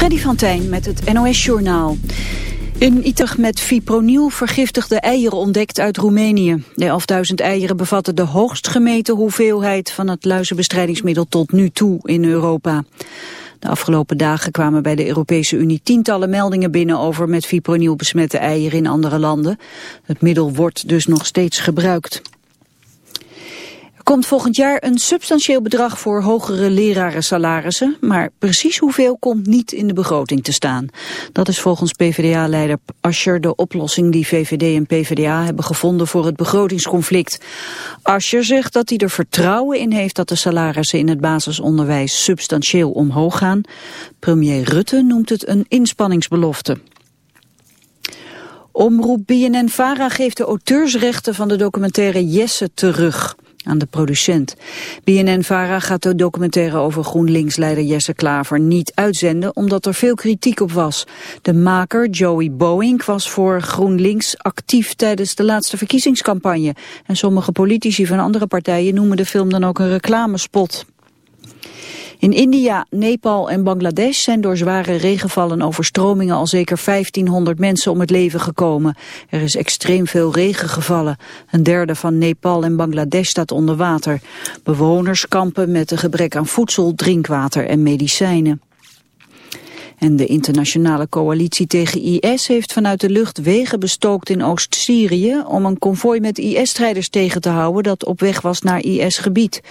Freddy van Tijn met het NOS-journaal. In Itag met fipronil vergiftigde eieren ontdekt uit Roemenië. De 11.000 eieren bevatten de hoogst gemeten hoeveelheid van het luizenbestrijdingsmiddel tot nu toe in Europa. De afgelopen dagen kwamen bij de Europese Unie tientallen meldingen binnen over met fipronil besmette eieren in andere landen. Het middel wordt dus nog steeds gebruikt komt volgend jaar een substantieel bedrag voor hogere lerarensalarissen, maar precies hoeveel komt niet in de begroting te staan. Dat is volgens PvdA-leider Ascher de oplossing die VVD en PvdA hebben gevonden voor het begrotingsconflict. Ascher zegt dat hij er vertrouwen in heeft dat de salarissen in het basisonderwijs substantieel omhoog gaan. Premier Rutte noemt het een inspanningsbelofte. Omroep BNN-Vara geeft de auteursrechten van de documentaire Jesse terug aan de producent. BNN-Vara gaat de documentaire over GroenLinks-leider Jesse Klaver niet uitzenden omdat er veel kritiek op was. De maker, Joey Boeing, was voor GroenLinks actief tijdens de laatste verkiezingscampagne. En sommige politici van andere partijen noemen de film dan ook een reclamespot. In India, Nepal en Bangladesh zijn door zware regenvallen overstromingen al zeker 1500 mensen om het leven gekomen. Er is extreem veel regen gevallen. Een derde van Nepal en Bangladesh staat onder water. Bewoners kampen met een gebrek aan voedsel, drinkwater en medicijnen. En de internationale coalitie tegen IS heeft vanuit de lucht wegen bestookt in Oost-Syrië om een konvooi met IS-strijders tegen te houden dat op weg was naar IS-gebied.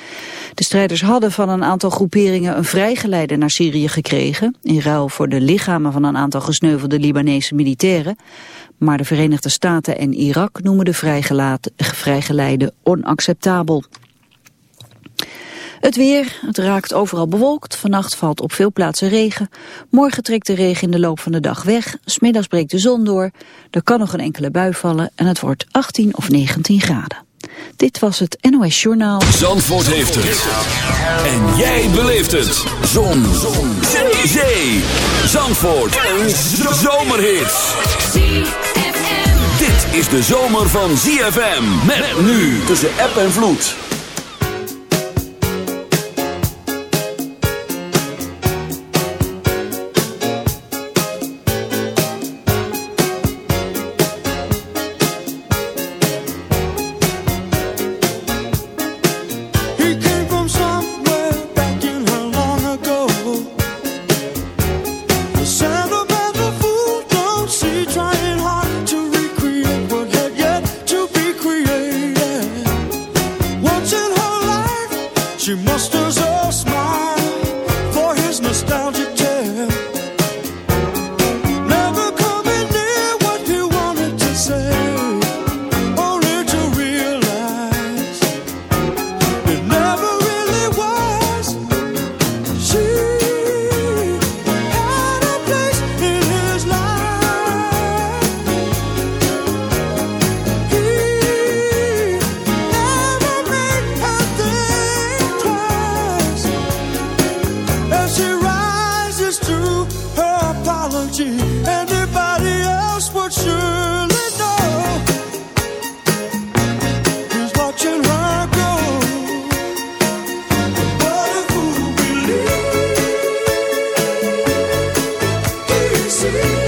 De strijders hadden van een aantal groeperingen een vrijgeleide naar Syrië gekregen, in ruil voor de lichamen van een aantal gesneuvelde Libanese militairen. Maar de Verenigde Staten en Irak noemen de vrijgeleide onacceptabel. Het weer, het raakt overal bewolkt. Vannacht valt op veel plaatsen regen. Morgen trekt de regen in de loop van de dag weg. Smiddags breekt de zon door. Er kan nog een enkele bui vallen en het wordt 18 of 19 graden. Dit was het NOS Journaal. Zandvoort heeft het. En jij beleeft het. Zon. zon. Zee. Zandvoort. Een zomerhit. Dit is de zomer van ZFM. Met nu tussen app en vloed. Somewhere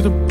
unfadable.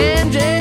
Angie,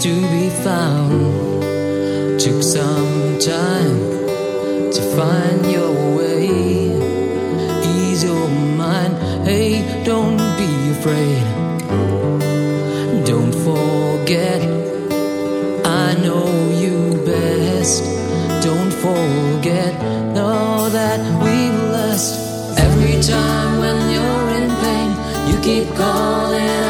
to be found. Took some time to find your way. Ease your mind, hey, don't be afraid. Don't forget, I know you best. Don't forget, know that we blessed. Every time when you're in pain, you keep calling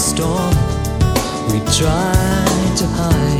storm we tried to hide.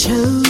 秋。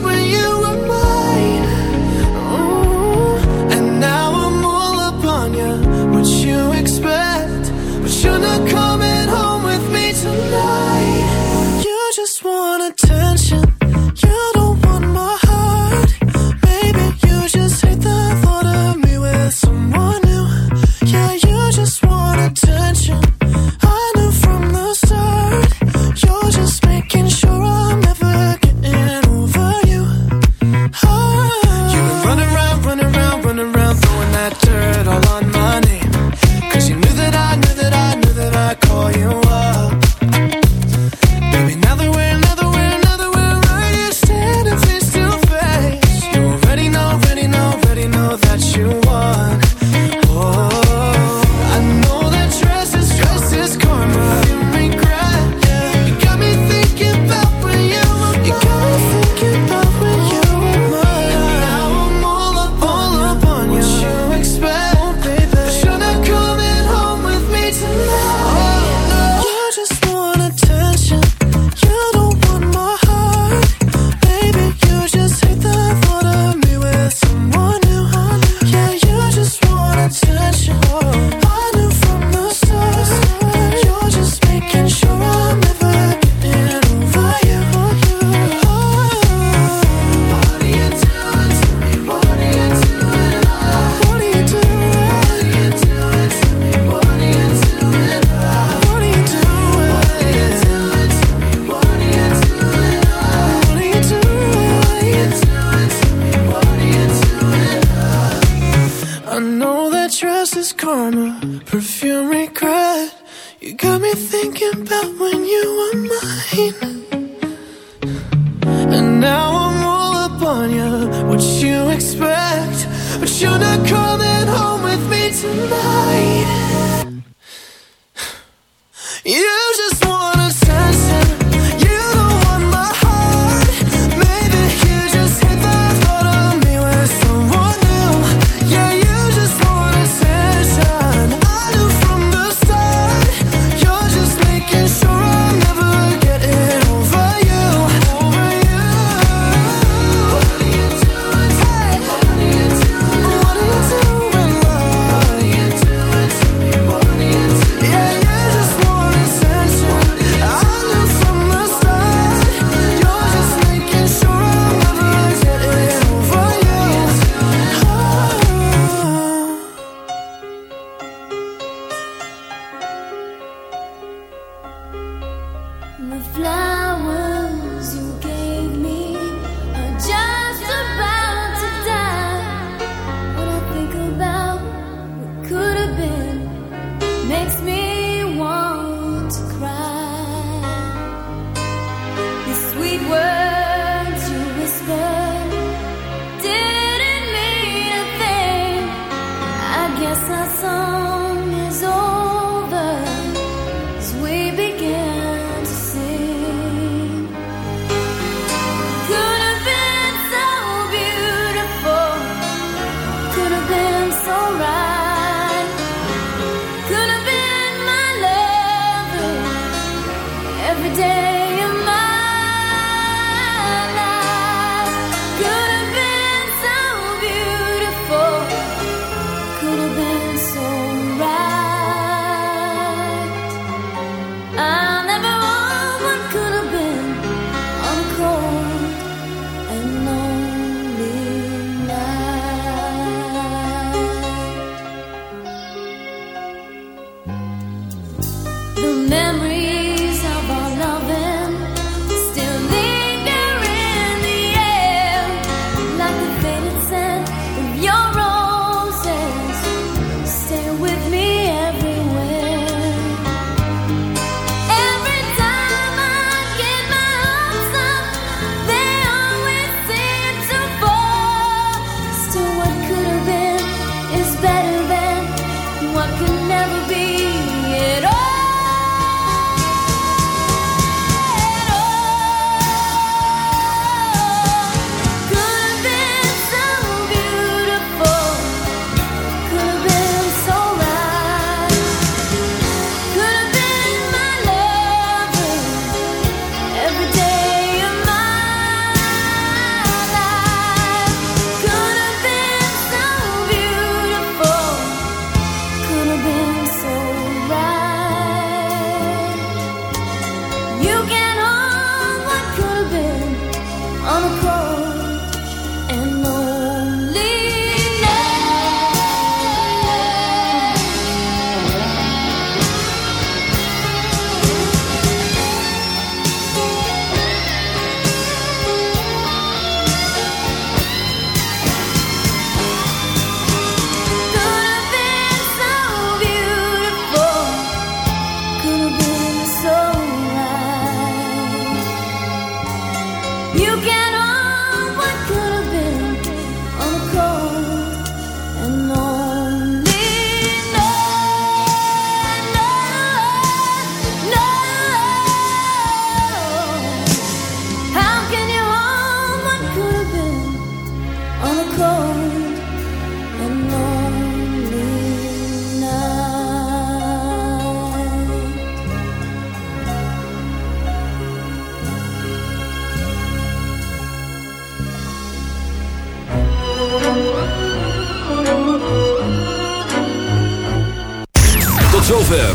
should've come